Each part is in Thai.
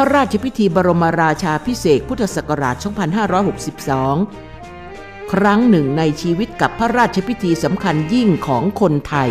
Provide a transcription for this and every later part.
ระราชพิธีบรมราชาพิเศษพุทธศักราช 2562 ครั้งหนึ่งในชีวิตกับพระราชพิธีสำคัญยิ่งของคนไทย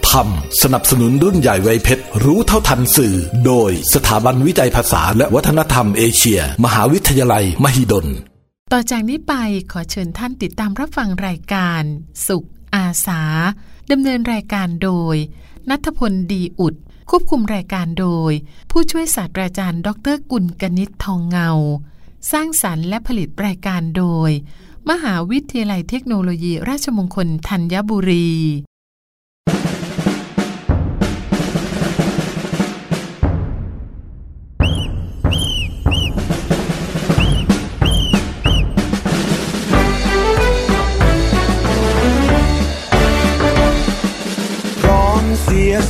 ทำสนับสนุนรุ่นใหญ่ไวยเพชร รู้เท่าทันสื่อ โดยสถาบันวิจัยภาษาและวัฒนธรรมเอเชีย มหาวิทยาลัย มหิดล ต่อจากนี้ไปขอเชิญท่านติดตามรับฟังรายการ สุข อาสาดำเนินรายการโดย นัทพลดีอุด ควบคุมรายการโดย ผู้ช่วยศาสตราจารย์ ดรกุลกนิษฐ์ทองเงา สร้างสรรค์และผลิตรายการโดย มหาวิทยาลัยเทคโนโลยีราชมงคลธัญบุรี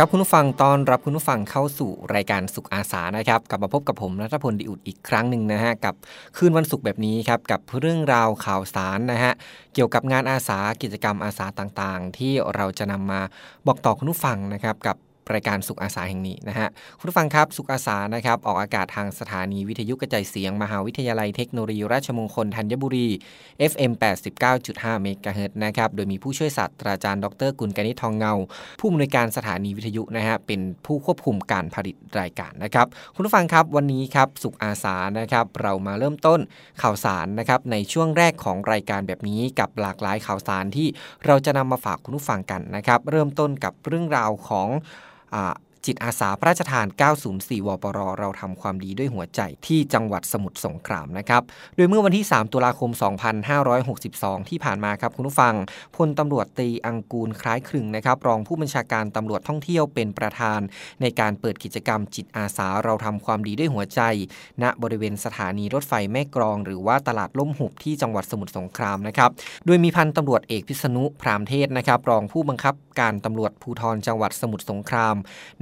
ครับคุณผู้ฟังตอนรับคุณผู้ฟังเข้าสู่รายการสุขอาสานะครับกลับมาพบกับผมรัฐพลดิอุดอีกครั้งหนึ่งนะฮะกับคืนวันศุกร์แบบนี้ครับกับเรื่องราวข่าวสารนะฮะเกี่ยวกับงานอาสากิจกรรมอาสาต่างๆ ที่เราจะนำมาบอกต่อคุณผู้ฟังนะครับกับ รายการสุขอาสาแห่งนี้นะฮะคุณผู้ฟังครับสุขอาสานะครับออกอากาศทางสถานีวิทยุกระจายเสียง มหาวิทยาลัยเทคโนโลยีราชมงคลธัญบุรี FM 89.5เมกะเฮิรตนะครับโดยมีผู้ช่วยศาสตราจารย์ดรกุลกนิษฐ์ทองเงา ผู้อำนวยการสถานีวิทยุนะฮะเป็นผู้ควบคุมการผลิตรายการนะครับคุณผู้ฟังครับวันนี้ครับสุขอาสานะครับเรามาเริ่มต้นข่าวสารนะครับในช่วงแรกของรายการแบบนี้กับหลากหลายข่าวสารที่เราจะนำมาฝากคุณผู้ฟังกันนะครับเริ่มต้นกับเรื่องราวของ อ่า จิตอาสาพระราชทาน 904 วปร เราทำความดีด้วยหัวใจที่จังหวัดสมุทรสงครามนะครับ โดยเมื่อวันที่ 3 ตุลาคม 2562 ที่ผ่านมาครับคุณผู้ฟัง พลตำรวจตีอังกูลคล้ายคลึงนะครับ รองผู้บัญชาการตำรวจท่องเที่ยวเป็นประธาน ในการเปิดกิจกรรมจิตอาสาเราทำความดีด้วยหัวใจ ณ บริเวณสถานีรถไฟแม่กรอง หรือว่าตลาดล่มหุบที่จังหวัดสมุทรสงครามนะครับ โดยมีพันตำรวจเอกพิษณุพรามเทศนะครับ รองผู้บังคับการตำรวจภูธรจังหวัดสมุทรสงคราม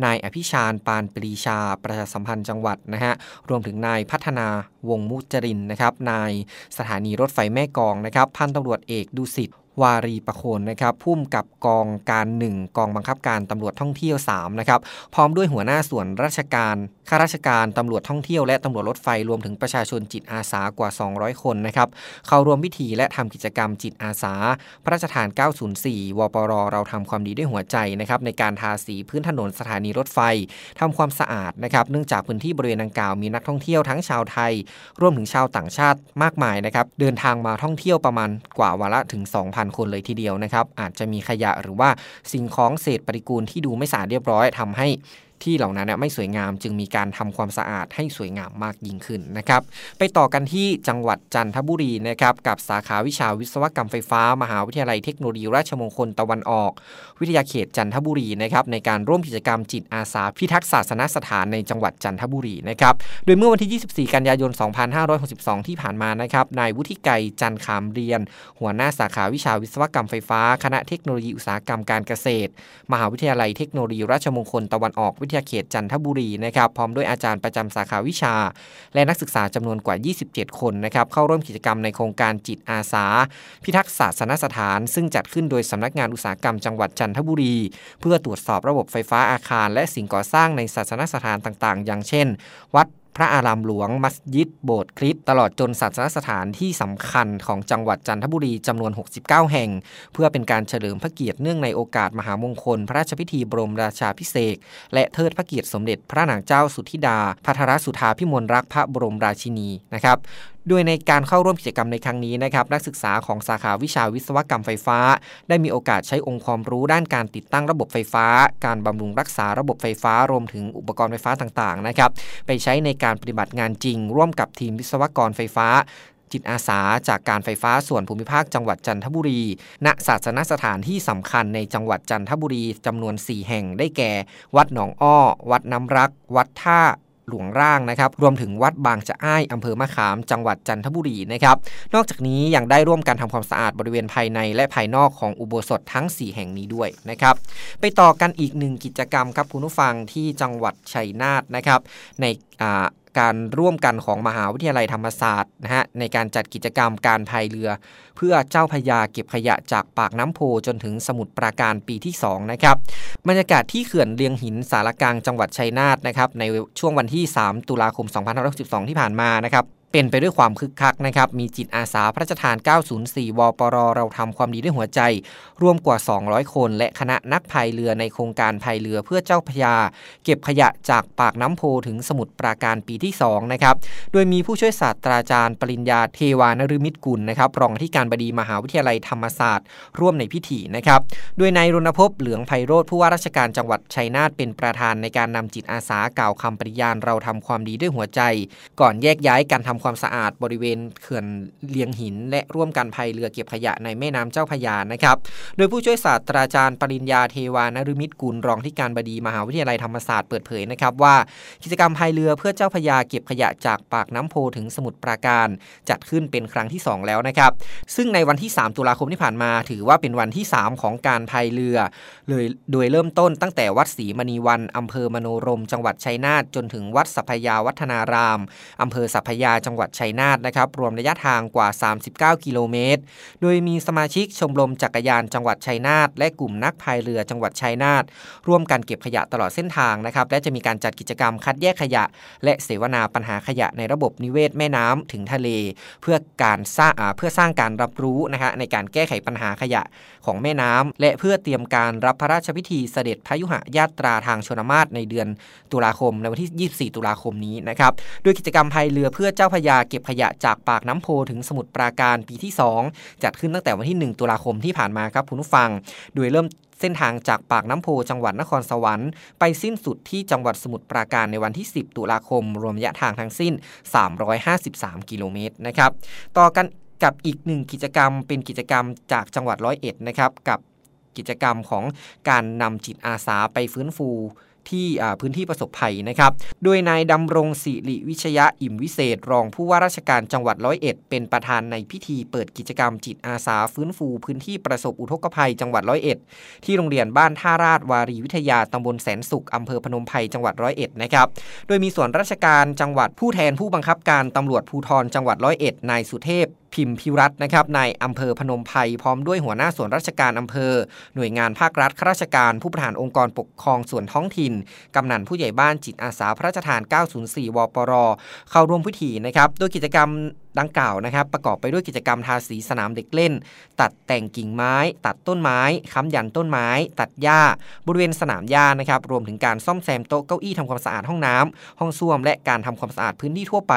นายอภิชาญปานปรีชาประชาสัมพันธ์จังหวัดนะฮะรวมถึงนายพัฒนาวงมุจรินนะครับนายสถานีรถไฟแม่กองนะครับพันตำรวจเอกดุสิต วารีประโคนนะครับพุ่มกับกองการ 1 กองบังคับการตำรวจท่องเที่ยว3นะครับพร้อมด้วยหัวหน้าส่วนราชการข้าราชการตำรวจท่องเที่ยวและตำรวจรถไฟรวมถึงประชาชนจิตอาสากว่า 200 คนนะครับเข้าร่วมพิธีและทำกิจกรรมจิตอาสา พระราชทาน 904 วปร เราทำความดีด้วยหัวใจนะครับในการทาสีพื้นถนนสถานีรถไฟทำความสะอาดนะครับเนื่องจากพื้นที่บริเวณดังกล่าวมีนักท่องเที่ยวทั้งชาวไทย รวมถึงชาวต่างชาติมากมายนะครับเดินทางมาท่องเที่ยวประมาณกว่าวันละถึง 2,000คนเลยทีเดียวนะครับอาจจะมีขยะหรือว่าสิ่งของเศษปฏิกูลที่ดูไม่สะอาดเรียบร้อยทำให้ ที่เหล่านั้นไม่สวยงามจึงมีการทำความสะอาดให้สวยงามมากยิ่งขึ้นนะครับ ไปต่อกันที่จังหวัดจันทบุรีนะครับกับสาขาวิชาวิศวกรรมไฟฟ้า มหาวิทยาลัยเทคโนโลยีราชมงคลตะวันออก วิทยาเขตจันทบุรีนะครับในการร่วมกิจกรรมจิตอาสาพิทักษ์ศาสนสถานในจังหวัดจันทบุรีนะครับโดยเมื่อวันที่ 24 กันยายน 2562 ที่ผ่านมานะครับนายวุฒิไกรจันขามเรียน หัวหน้าสาขาวิชาวิศวกรรมไฟฟ้า คณะเทคโนโลยีอุตสาหกรรมการเกษตร มหาวิทยาลัยเทคโนโลยีราชมงคลตะวันออกวิทยาเขตจันทบุรีนะครับพร้อมด้วยอาจารย์ประจำสาขาวิชา และนักศึกษาจำนวนกว่า 27 คนนะครับเข้าร่วมกิจกรรมในโครงการจิตอาสา พิทักษ์ศาสนสถาน ซึ่งจัดขึ้นโดยสำนักงานอุตสาหกรรมจังหวัดจันทบุรี เพื่อตรวจสอบระบบไฟฟ้าอาคาร และสิ่งก่อสร้างในศาสนสถานต่างๆ อย่างเช่น วัด พระอารามหลวง มัสยิด โบสถ์คริสต์ตลอดจนศาสนสถานที่สำคัญของจังหวัดจันทบุรีจำนวน 69 แห่ง เพื่อเป็นการเฉลิมพระเกียรติเนื่องในโอกาสมหามงคล พระราชพิธีบรมราชาพิเศษและเทิดพระเกียรติสมเด็จพระนางเจ้าสุธิดาพัทรสุธาพิมลรักพระบรมราชินีนะครับ โดยในการเข้าร่วมกิจกรรมในครั้งนี้นะครับนักศึกษาของสาขาวิชาวิศวกรรมไฟฟ้า ได้มีโอกาสใช้องค์ความรู้ด้านการติดตั้งระบบไฟฟ้า การบำรุงรักษาระบบไฟฟ้ารวมถึงอุปกรณ์ไฟฟ้าต่างๆนะครับไปใช้ในการปฏิบัติงานจริง ร่วมกับทีมวิศวกรไฟฟ้าจิตอาสาจากการไฟฟ้าส่วนภูมิภาคจังหวัดจันทบุรี ณ ศาสนสถานที่สำคัญในจังหวัดจันทบุรีจำนวน 4 แห่งได้แก่ วัดหนองอ้อ วัดน้ำรัก วัดท่า หลวงร่างนะครับ รวมถึงวัดบางจะอ้ายอำเภอมะขามจังหวัดจันทบุรีนะครับ นอกจากนี้ยังได้ร่วมกันทำความสะอาดบริเวณภายในและภายนอกของอุโบสถทั้ง 4 แห่งนี้ด้วยนะครับ ไปต่อกันอีกหนึ่งกิจกรรมครับคุณผู้ฟังที่จังหวัดชัยนาทนะครับในอ่า การร่วมกันของมหาวิทยาลัยธรรมศาสตร์นะฮะในการจัดกิจกรรมการพายเรือ เพื่อเจ้าพยาเก็บขยะจากปากน้ำโพจนถึงสมุทรปราการปีที่2นะครับบรรยากาศที่เขื่อนเลียงหินสารกลางจังหวัดชัยนาทนะครับในช่วงวันที่ 3 ตุลาคม 2562 ที่ผ่านมานะครับ เป็นไปด้วยความคึกคักนะครับมีจิตอาสาพระราชทาน 904 วปร เราทำความดีด้วยหัวใจ รวมกว่า 200 คน และคณะนักพายเรือในโครงการพายเรือเพื่อเจ้าพยา เก็บขยะจากปากน้ำโพถึงสมุทรปราการปีที่2นะครับโดยมีผู้ช่วยศาสตราจารย์ ปริญญาเทวานฤมิตกุลนะครับรองที่การบดีมหาวิทยาลัยธรรมศาสตร์ ร่วมในพิธีนะครับโดยนายรณพพเหลืองไพโรธผู้ว่าราชการจังหวัดชัยนาทเป็นประธานในการนำจิตอาสากล่าวคำปริญาณเราทำความดีด้วยหัวใจ ก่อนแยกย้ายการทำความสะอาดบริเวณเขื่อนเลียงหิน และร่วมกันพายเรือเก็บขยะในแม่น้ำเจ้าพยานะครับ โดยผู้ช่วยศาสตราจารย์ปริญญาเทวานฤมิตกุลรองที่การบดีมหาวิทยาลัยธรรมศาสตร์เปิดเผยนะครับว่า กิจกรรมพายเรือเพื่อเจ้าพยาเก็บขยะจากปากน้ำโพถึงสมุทรปราการ จัดขึ้นเป็นครั้งที่ 2 แล้วนะครับ ซึ่งในวันที่ 3 ตุลาคมที่ผ่านมา ถือว่าเป็นวันที่ 3 ของการพายเรือเลยโดยเริ่มต้นตั้งแต่วัดศรีมณีวันอำเภอมโนรม จังหวัดชัยนาทจนถึงวัดสัพยาวัฒนารามอำเภอสัพยาจังหวัดชัยนาทนะครับรวมระยะทางกว่า 39 กิโลเมตร โดยมีสมาชิกชมรมจักรยานจังหวัดชัยนาทและกลุ่มนักพายเรือจังหวัดชัยนาทร่วมกันเก็บขยะตลอดเส้นทางนะครับและจะมีการจัดกิจกรรมคัดแยกขยะ และเสวนาปัญหาขยะในระบบนิเวศแม่น้ำถึงทะเล เพื่อการสร้างเพื่อสร้างการรับรู้นะฮะในการแก้ไขปัญหาขยะของแม่น้ำและเพื่อเตรียมการรับพระราชพิธีเสด็จพระยุหญาตราทางชนมาศในเดือนตุลาคมในวันที่ 24 ตุลาคมนี้นะครับโดยกิจกรรมพายเรือเพื่อเจ้าพยาเก็บขยะจากปากน้ำโพถึงสมุทรปราการปีที่ 2 จัดขึ้นตั้งแต่วันที่ 1 ตุลาคมที่ผ่านมาครับคุณผู้ฟัง โดยเริ่มเส้นทางจากปากน้ำโพจังหวัดนครสวรรค์ไปสิ้นสุดที่จังหวัดสมุทรปราการในวันที่ 10 ตุลาคม รวมระยะทางทั้งสิ้น 353 กิโลเมตรนะครับ ต่อกันกับอีกหนึ่งกิจกรรมเป็นกิจกรรมจากจังหวัดร้อยเอ็ดนะครับกับกิจกรรมของการนำจิตอาสาไปฟื้นฟู ที่พื้นที่ประสบภัยนะครับ โดยนายดำรงศิริวิชยะอิ่มวิเศษ รองผู้ว่าราชการจังหวัดร้อยเอ็ดเป็นประธานในพิธีเปิดกิจกรรมจิตอาสาฟื้นฟูพื้นที่ประสบอุทกภัยจังหวัดร้อยเอ็ดที่โรงเรียนบ้านท่าราชวารีวิทยาตำบลแสนสุขอำเภอพนมไพรจังหวัดร้อยเอ็ดนะครับโดยมีส่วนราชการจังหวัดผู้แทนผู้บังคับการตำรวจภูธรจังหวัดร้อยเอ็ดนายสุเทพพิมพิรัตน์นะครับในอำเภอพนมไพรพร้อมด้วยหัวหน้าส่วนราชการอำเภอ หน่วยงานภาครัฐข้าราชการผู้บริหารองค์กรปกครองส่วนท้องถิ่น กำนันผู้ใหญ่บ้านจิตอาสาพระราชทาน 904 วปร เข้าร่วมพิธีนะครับโดยกิจกรรม ดังกล่าวนะครับ ประกอบไปด้วยกิจกรรมทาสีสนามเด็กเล่น ตัดแต่งกิ่งไม้ ตัดต้นไม้ค้ำยันต้นไม้ ตัดหญ้า บริเวณสนามหญ้านะครับ รวมถึงการซ่อมแซมโต๊ะเก้าอี้ทำความสะอาดห้องน้ำห้องส้วม และการทำความสะอาดพื้นที่ทั่วไป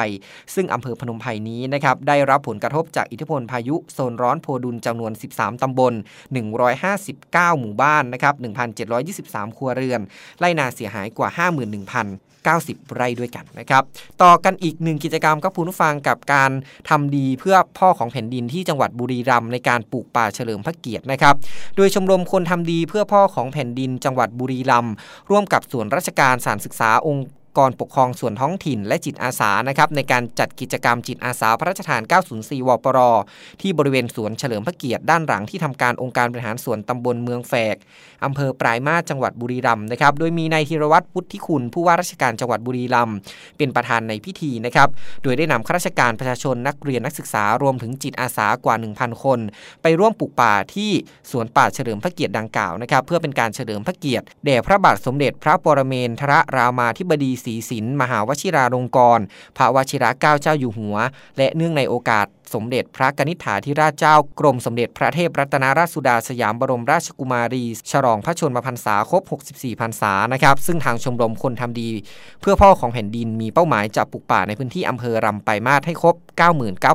ซึ่งอำเภอพนมไพรนี้นะครับได้รับผลกระทบจากอิทธิพลพายุโซนร้อนโพดุลจำนวน 13ตำบล 159 หมู่บ้านนะครับ1,723 ครัวเรือนไร่นาเสียหายกว่า 51,000 90 ไร่ด้วยกันนะครับ ต่อกันอีกหนึ่งกิจกรรมครับคุณผู้ฟังกับการทำดีเพื่อพ่อของแผ่นดินที่จังหวัดบุรีรัมย์ในการปลูกป่าเฉลิมพระเกียรตินะครับ โดยชมรมคนทำดีเพื่อพ่อของแผ่นดินจังหวัดบุรีรัมย์ร่วมกับส่วนราชการสารศึกษาองค์ กรปกครองส่วนท้องถิ่นและจิตอาสานะครับในการจัดกิจกรรมจิตอาสาพระราชทาน 904 วปร ที่บริเวณสวนเฉลิมพระเกียรติด้านหลังที่ทำการองค์การบริหารส่วนตำบลเมืองแฝกอำเภอปลายมาจังหวัดบุรีรัมย์นะครับโดยมีนายธีรวัตรพุทธิคุณผู้ว่าราชการจังหวัดบุรีรัมย์เป็นประธานในพิธีนะครับโดยได้นำข้าราชการประชาชนนักเรียนนักศึกษารวมถึงจิตอาสากว่า 1,000 คน ไปร่วมปลูกป่าที่สวนป่าเฉลิมพระเกียรติดังกล่าวนะครับเพื่อเป็นการเฉลิมพระเกียรติแด่พระบาทสมเด็จพระปรเมนทรรามาธิบดีศรีสินมหาวชิราลงกรณ์พระวชิระเก้าเจ้าอยู่หัว และเนื่องในโอกาสสมเด็จพระกนิษฐาธิราชเจ้ากรมสมเด็จพระเทพรัตนราชสุดาสยามบรมราชกุมารี ฉลองพระชนมพรรษาครบ 64 พรรษานะครับ ซึ่งทางชมรมคนทำดี เพื่อพ่อของแผ่นดินมีเป้าหมายจะปลูกป่าในพื้นที่อำเภอรำไปมาศให้ครบ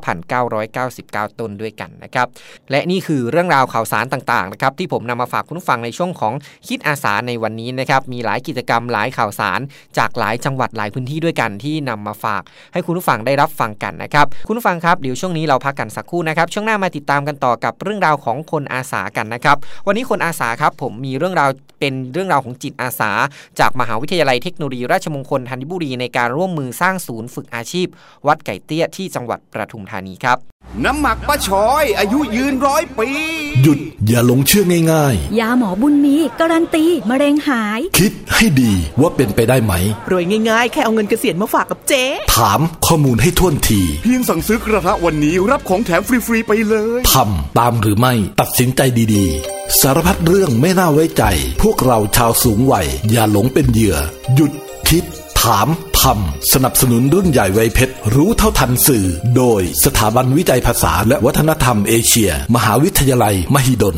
99,999 ต้นด้วยกันนะครับ และนี่คือเรื่องราวข่าวสารต่างๆนะครับที่ผมนำมาฝากคุณผู้ฟังในช่วงของคิดอาสาในวันนี้นะครับมีหลายกิจกรรมหลายข่าวสารจากหลายจังหวัดหลายพื้นที่ด้วยกันที่นำมาฝาก ให้คุณผู้ฟังได้รับฟังกันนะครับคุณผู้ฟังครับเดี๋ยวช่วงนี้เราพักกันสักครู่นะครับช่วงหน้ามาติดตามกันต่อกับเรื่องราวของคนอาสากันนะครับวันนี้คนอาสาครับผมมีเรื่องราวเป็นเรื่องราวของจิตอาสา จากมหาวิทยาลัยเทคโนโลยีราชมงคลธัญบุรีในการร่วมมือสร้างศูนย์ฝึกอาชีพ วัดไก่เตี้ยที่จังหวัดวัดประทุมธานีครับน้ำหมักป้าชอย อายุยืนร้อยปี หยุดอย่าหลงเชื่อง่ายยาหมอบุญมี การันตี มะเร็งหายๆคิดให้ดีว่าเป็นไปได้ไหม รวยง่ายๆ แค่เอาเงินเกษียณมาฝากกับเจ๊ ถามข้อมูลให้ท่วนที เพียงสั่งซื้อกระทะวันนี้รับของแถมฟรี ๆ ไปเลยทำตามหรือไม่ตัดสินใจดีๆ สารพัดเรื่องไม่น่าไว้ใจ พวกเราชาวสูงวัยอย่าหลงเป็นเหยื่อ หยุดคิด ถามทำสนับสนุนรุ่นใหญ่ไวยเพชร รู้เท่าทันสื่อ โดยสถาบันวิจัยภาษาและวัฒนธรรมเอเชีย มหาวิทยาลัย มหิดล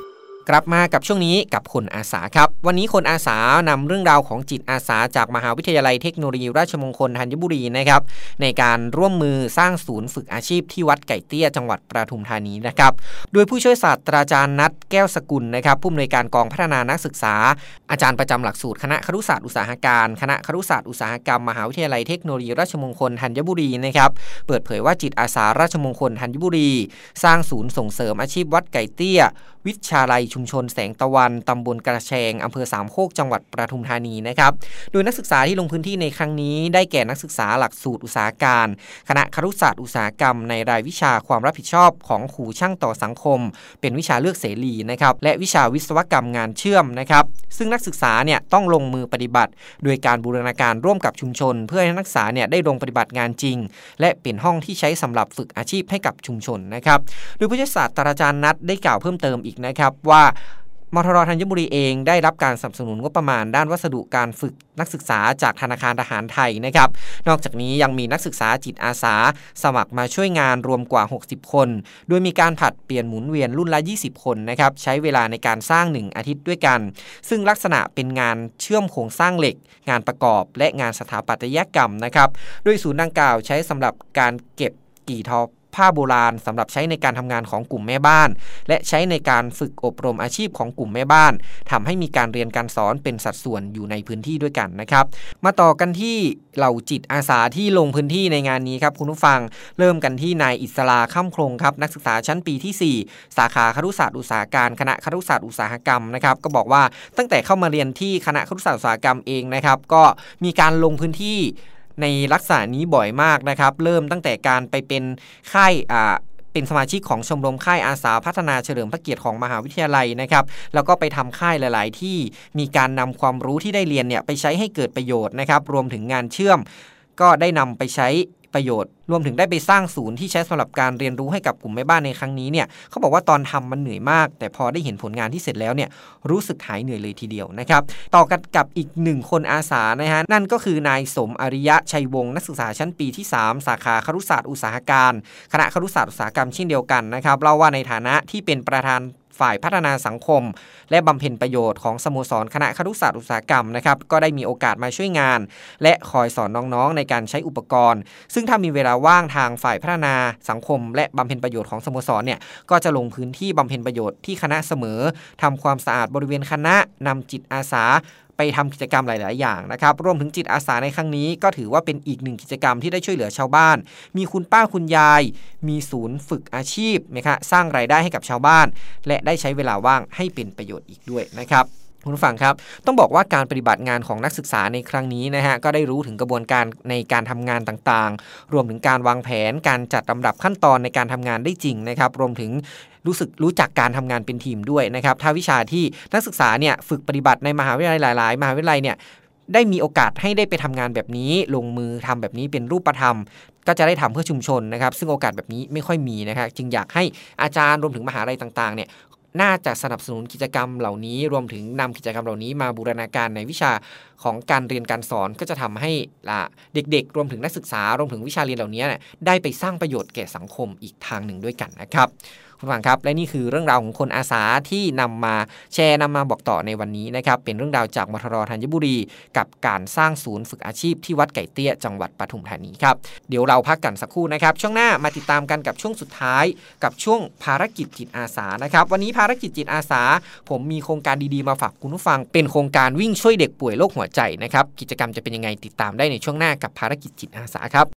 กลับมากับช่วงนี้กับคนอาสาครับ วันนี้คนอาสานำเรื่องราวของจิตอาสาจากมหาวิทยาลัยเทคโนโลยีราชมงคลธัญบุรีนะครับในการร่วมมือสร้างศูนย์ฝึกอาชีพที่วัดไก่เตี้ยจังหวัดปทุมธานีนะครับโดยผู้ช่วยศาสตราจารย์นัทแก้วสกุลนะครับผู้อำนวยการกองพัฒนานักศึกษา อาจารย์ประจำหลักสูตรคณะครุศาสตร์อุตสาหการคณะครุศาสตร์อุตสาหกรรมมหาวิทยาลัยเทคโนโลยีราชมงคลธัญบุรีนะครับเปิดเผยว่าจิตอาสาราชมงคลธัญบุรี สร้างศูนย์ส่งเสริมอาชีพวัดไก่เตี้ย วิชาลัยชุมชนแสงตะวันตำบลกระแชงอำเภอสามโคกจังหวัดปทุมธานีนะครับโดยนักศึกษาที่ลงพื้นที่ในครั้งนี้ ได้แก่นักศึกษาหลักสูตรอุตสาหการ คณะครุศาสตร์อุตสาหกรรม ในรายวิชาความรับผิดชอบของขู่ช่างต่อสังคม เป็นวิชาเลือกเสรีนะครับและวิชาวิศวกรรมงานเชื่อมนะครับซึ่งนักศึกษาเนี่ยต้องลงมือปฏิบัติ โดยการบูรณาการร่วมกับชุมชน เพื่อให้นักศึกษาเนี่ยได้ลงปฏิบัติงานจริง และเป็นห้องที่ใช้สำหรับฝึกอาชีพให้กับชุมชนนะครับโดยผู้ช่วยศาสตราจารย์นัทได้กล่าวเพิ่มเติมอีกนะครับว่ามทรธัญบุรีเองได้รับการสนับสนุนงบประมาณด้านวัสดุการฝึกนักศึกษาจากธนาคารทหารไทยนะครับ นอกจากนี้ยังมีนักศึกษาจิตอาสา สมัครมาช่วยงานรวมกว่า 60 คน โดยมีการผัดเปลี่ยนหมุนเวียนรุ่นละ 20 คนนะครับใช้เวลาในการสร้าง 1 อาทิตย์ด้วยกัน ซึ่งลักษณะเป็นงานเชื่อมโครงสร้างเหล็ก งานประกอบและงานสถาปัตยกรรมนะครับ โดยศูนย์ดังกล่าวใช้สำหรับการเก็บกี่ทอ ผ้าโบราณสำหรับใช้ในการทำงานของกลุ่มแม่บ้าน และใช้ในการฝึกอบรมอาชีพของกลุ่มแม่บ้านทำให้มีการเรียนการสอนเป็นสัดส่วนอยู่ในพื้นที่ด้วยกันนะครับ มาต่อกันที่เหล่าจิตอาสาที่ลงพื้นที่ในงานนี้ครับคุณผู้ฟังเริ่มกันที่นายอิสราข้ามโครงครับนักศึกษาชั้นปีที่ 4 สาขาครุศาสตร์อุตสาหการคณะครุศาสตร์อุตสาหกรรมนะครับก็บอกว่าตั้งแต่เข้ามาเรียนที่คณะครุศาสตร์อุตสาหกรรมเองนะครับก็มีการลงพื้นที่ ในลักษณะนี้บ่อยมากนะครับ เริ่มตั้งแต่การไปเป็นค่ายอ่าเป็นสมาชิกของชมรมค่ายอาสาพัฒนาเฉลิมพระเกียรติของมหาวิทยาลัยนะครับ แล้วก็ไปทำค่ายหลาย ๆ ที่มีการนำความรู้ที่ได้เรียนเนี่ยไปใช้ให้เกิดประโยชน์นะครับ รวมถึงงานเชื่อมก็ได้นำไปใช้ ประโยชน์ รวมถึงได้ไปสร้างศูนย์ที่ใช้สำหรับการเรียนรู้ให้กับกลุ่มแม่บ้านในครั้งนี้เนี่ยเขาบอกว่าตอนทำมันเหนื่อยมาก แต่พอได้เห็นผลงานที่เสร็จแล้วเนี่ยรู้สึกหายเหนื่อยเลยทีเดียวนะครับต่อกันกับอีกหนึ่งคนอาสานะฮะนั่นก็คือนายสมอริยะชัยวงศ์นักศึกษาชั้นปีที่ 3 สาขาครุศาสตร์อุตสาหการคณะครุศาสตร์อุตสาหกรรมเช่นเดียวกันนะครับเล่าว่าในฐานะที่เป็นประธาน ฝ่ายพัฒนาสังคม และบำเพ็ญประโยชน์ของสโมสรคณะครุศาสตร์อุตสาหกรรมนะครับก็ได้มีโอกาสมาช่วยงาน และคอยสอนน้องๆในการใช้อุปกรณ์ ซึ่งถ้ามีเวลาว่างทางฝ่ายพัฒนาสังคม และบำเพ็ญประโยชน์ของสโมสรเนี่ยก็จะลงพื้นที่บำเพ็ญประโยชน์ที่คณะเสมอทำความสะอาดบริเวณคณะนำจิตอาสา ไปทำกิจกรรมหลาย ๆ อย่างนะครับรวมถึงจิตอาสาในครั้งนี้ ก็ถือว่าเป็นอีกหนึ่งกิจกรรมที่ได้ช่วยเหลือชาวบ้าน มีคุณป้าคุณยาย มีศูนย์ฝึกอาชีพนะคะสร้างรายได้ให้กับชาวบ้าน และได้ใช้เวลาว่างให้เป็นประโยชน์อีกด้วยนะครับ คุณผู้ฟังครับ ต้องบอกว่าการปฏิบัติงานของนักศึกษาในครั้งนี้นะฮะ ก็ได้รู้ถึงกระบวนการในการทำงานต่างๆ รวมถึงการวางแผน การจัดลำดับขั้นตอนในการทำงานได้จริงนะครับ รวมถึงรู้สึกรู้จักการทำงานเป็นทีมด้วยนะครับ ถ้าวิชาที่นักศึกษาเนี่ยฝึกปฏิบัติในมหาวิทยาลัยหลาย ๆ มหาวิทยาลัยเนี่ยได้มีโอกาสให้ได้ไปทำงานแบบนี้ ลงมือทำแบบนี้เป็นรูปธรรม ก็จะได้ทำเพื่อชุมชนนะครับ ซึ่งโอกาสแบบนี้ไม่ค่อยมีนะครับจึงอยากให้อาจารย์รวมถึงมหาลัยต่างๆเนี่ย น่าจะสนับสนุนกิจกรรมเหล่านี้ รวมถึงนำกิจกรรมเหล่านี้มาบูรณาการในวิชาของการเรียนการสอนก็จะทำให้เด็กๆ รวมถึงนักศึกษารวมถึงวิชาเรียนเหล่านี้ได้ไปสร้างประโยชน์แก่สังคมอีกทางหนึ่งด้วยกันนะครับ คุณฟังครับ และนี่คือเรื่องราวของคนอาสาที่นำมาแชร์นำมาบอกต่อในวันนี้นะครับ เป็นเรื่องราวจากมทรธัญบุรี กับการสร้างศูนย์ฝึกอาชีพที่วัดไก่เตี้ยจังหวัดปทุมธานีครับ เดี๋ยวเราพักกันสักครู่นะครับ ช่วงหน้ามาติดตามกันกับช่วงสุดท้าย กับช่วงภารกิจจิตอาสานะครับ วันนี้ภารกิจจิตอาสา ผมมีโครงการดีๆมาฝากคุณผู้ฟัง เป็นโครงการวิ่งช่วยเด็กป่วยโรคหัวใจนะครับ กิจกรรมจะเป็นยังไงติดตามได้ในช่วงหน้ากับภารกิจจิตอาสาครับ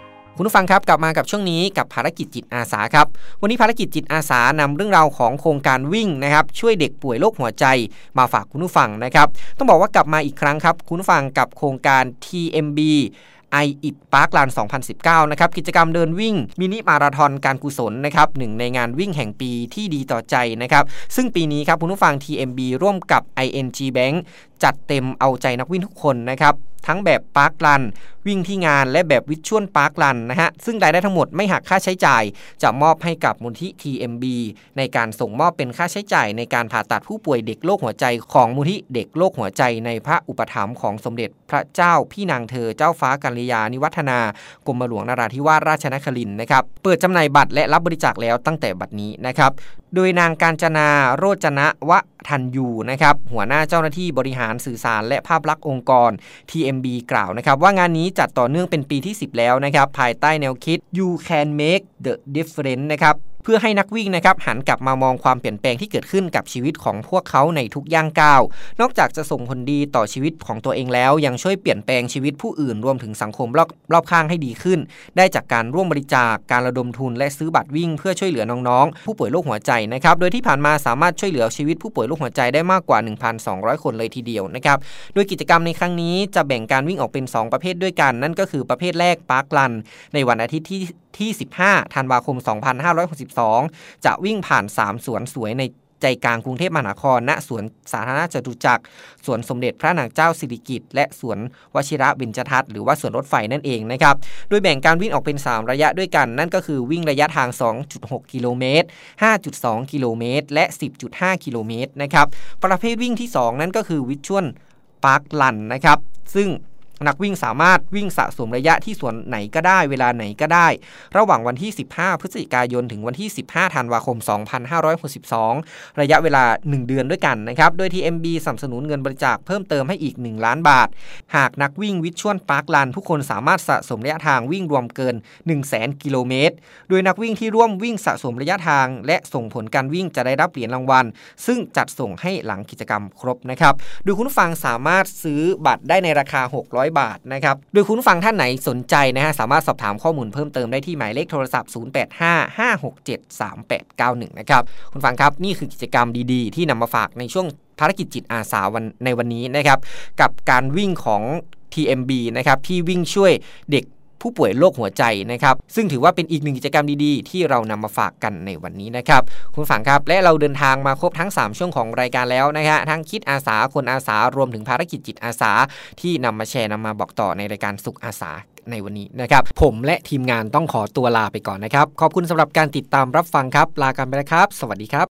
000 คุณผู้ฟังครับกลับมากับช่วงนี้กับภารกิจจิตอาสาครับวันนี้ภารกิจจิตอาสานำเรื่องราวของโครงการวิ่งนะครับช่วยเด็กป่วยโรคหัวใจมาฝากคุณผู้ฟังนะครับต้องบอกว่ากลับมาอีกครั้งครับคุณผู้ฟังกับโครงการ TMB ไออิดปาร์คลาน 2019 นะครับ กิจกรรมเดินวิ่ง มินิมาราทอนการกุศลนะครับหนึ่งในงานวิ่งแห่งปีที่ดีต่อใจนะครับ ซึ่งปีนี้ครับคุณผู้ฟัง TMB ร่วมกับ ING Bank จัดเต็มเอาใจนักวิ่งทุกคนนะครับ ทั้งแบบปาร์คลัน วิ่งที่งานและแบบวิชวลปาร์คลันนะฮะ ซึ่งรายได้ทั้งหมดไม่หักค่าใช้จ่าย จะมอบให้กับมูลที่ TMB ในการส่งมอบเป็นค่าใช้จ่าย ในการผ่าตัดผู้ป่วยเด็กโรคหัวใจของมูลที่เด็กโรคหัวใจในพระอุปถัมภ์ของสมเด็จพระเจ้าพี่นางเธอเจ้าฟ้ากัลยาณิวัฒนากรมหลวงนราธิวาสราชนครินนะครับ เปิดจำหน่ายบัตรและรับบริจาคแล้วตั้งแต่บัดนี้นะครับ โดยนางการจนาโรจนะวะ ทันยูนะครับหัวหน้าเจ้าหน้าที่บริหารสื่อสาร และภาพลักษณ์องค์กร TMB กล่าวนะครับว่างานนี้จัดต่อเนื่องเป็นปีที่ 10 แล้วนะครับภายใต้แนวคิด you can make the difference นะครับ เพื่อให้นักวิ่งนะครับหันกลับมามองความเปลี่ยนแปลงที่เกิดขึ้นกับชีวิตของพวกเขาในทุกย่างก้าว นอกจากจะส่งผลดีต่อชีวิตของตัวเองแล้ว ยังช่วยเปลี่ยนแปลงชีวิตผู้อื่นรวมถึงสังคมรอบรอบข้างให้ดีขึ้น ได้จากการร่วมบริจาคการระดมทุนและซื้อบัตรวิ่ง เพื่อช่วยเหลือน้องๆ ผู้ป่วยโรคหัวใจนะครับโดยที่ผ่านมาสามารถช่วยเหลือชีวิตผู้ป่วยโรคหัวใจได้มากกว่า 1,200 คนเลยทีเดียวนะครับโดยกิจกรรมในครั้งนี้จะแบ่งการวิ่งออกเป็น 2 ประเภทด้วยกัน นั่นก็คือประเภทแรกปาร์คลัน ในวันอาทิตย์ที่ที่ 15 ธันวาคม 2562จะวิ่งผ่าน 3 สวนสวยในใจกลางกรุงเทพมหานคร ณ สวนสาธารณะจตุจักร สวนสมเด็จพระนางเจ้าสิริกิติ์ และสวนวชิระเบญจทัศน์หรือว่าสวนรถไฟนั่นเองนะครับ โดยแบ่งการวิ่งออกเป็น 3 ระยะด้วยกัน นั่นก็คือวิ่งระยะทาง 2.6 กิโลเมตร 5.2 กิโลเมตร และ 10.5 กิโลเมตรนะครับ ประเภทวิ่งที่ 2 นั่นก็คือวิชวลปาร์คลันนะครับ ซึ่ง นักวิ่งสามารถวิ่งสะสมระยะที่ส่วนไหนก็ได้เวลาไหนก็ได้ ระหว่างวันที่ 15 พฤศจิกายนถึงวันที่ 15 ธันวาคม 2562 ระยะเวลา 1 เดือนด้วยกันนะครับโดย TMB สนับสนุนเงินบริจาคเพิ่มเติมให้อีก 1 ล้านบาท หากนักวิ่งวิชวลปาร์คลันทุกคนสามารถสะสมระยะทางวิ่งรวมเกิน 1 0 0 0 0แกิโลเมตร โดยนักวิ่งที่ร่วมวิ่งสะสมระยะทาง และส่งผลการวิ่งจะได้รับเหรียญรางวัล ซึ่งจัดส่งให้หลังกิจกรรมครบนะครับ โดยคุณผู้ฟังสามารถซื้อบัตรได้ในราคา 600บาทนะครับ โดยคุณฟังท่านไหนสนใจนะฮะสามารถสอบถามข้อมูลเพิ่มเติมได้ที่หมายเลขโทรศัพท์ 0855673891 นะครับคุณฟังครับนี่คือกิจกรรมดีๆ ที่นำมาฝากในช่วงภารกิจจิตอาสาวันในวันนี้นะครับกับการวิ่งของ TMB นะครับที่วิ่งช่วยเด็ก ผู้ป่วยโรคหัวใจนะครับ ซึ่งถือว่าเป็นอีกหนึ่งกิจกรรมดีๆ ที่เรานำมาฝากกันในวันนี้นะครับคุณฝังครับและเราเดินทางมาครบทั้ง 3 ช่วงของรายการแล้วนะฮะทั้งคิดอาสาคนอาสารวมถึงภารกิจจิตอาสา ที่นำมาแชร์นำมาบอกต่อในรายการสุขอาสาในวันนี้นะครับผมและทีมงานต้องขอตัวลาไปก่อนนะครับ ขอบคุณสำหรับการติดตามรับฟังครับ ลากันไปแล้วครับ สวัสดีครับ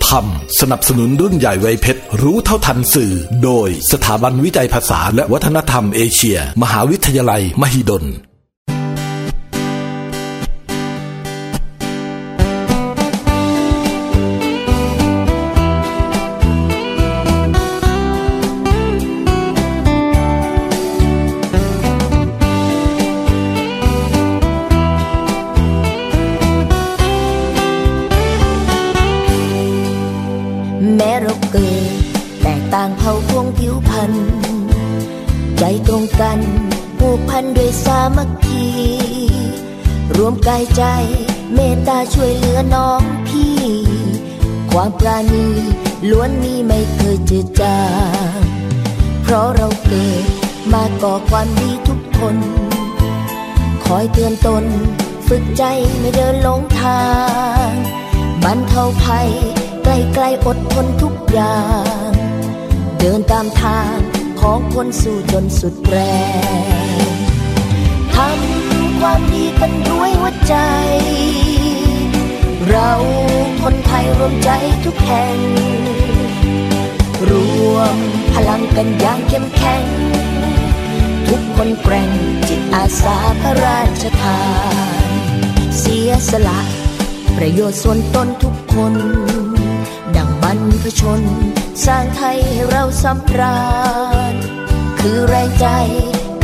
คำสนับสนุนรุ่นใหญ่ไวยเพชร รู้เท่าทันสื่อ โดยสถาบันวิจัยภาษาและวัฒนธรรมเอเชีย มหาวิทยาลัย มหิดล วนมีไม่เคยจืดจางเพราะเราเกิดมาก่อความดีทุกคน คอยเตือนตน ฝึกใจไม่เดินหลงทางบรรเทาภัยใกล้ๆอดทนทุกอย่าง เดินตามทางของคนสู้จนสุดแรงทำความดีกันด้วยหัวใจ เราคนไทยรวมใจทุกแห่ง รวมพลังกันอย่างเข้มแข็ง ทุกคนแกร่งจิตอาสาพระราชทาน เสียสละ ประโยชน์ส่วนตนทุกคน ดังบรรพชน สร้างไทยให้เราสำราญ คือแรงใจ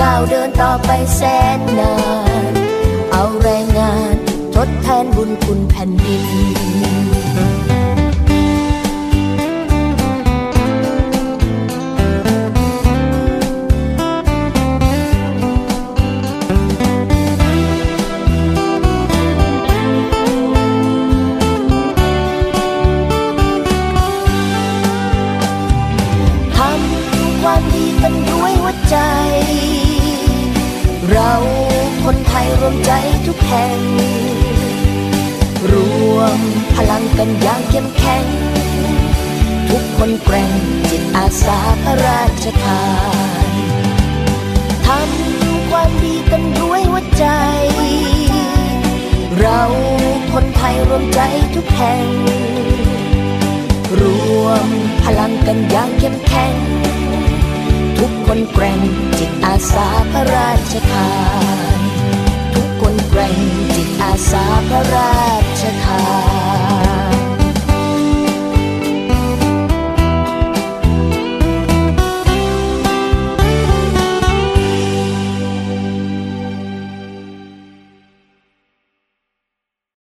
ก้าวเดินต่อไปแสนนาน เอาแรงงานทดแทนบุญคุณแผ่นดิน ใจทุกแห่ง รวมพลังกันอย่างเข้มแข็ง ทุกคนแกร่งจิตอาสาพระราชทานทำความดีกันด้วยหัวใจ เราคนไทยรวมใจทุกแห่ง รวมพลังกันอย่างเข้มแข็งทุกคนแกร่งจิตอาสาพระราชทาน แรงจิตอาสาพระราชทาน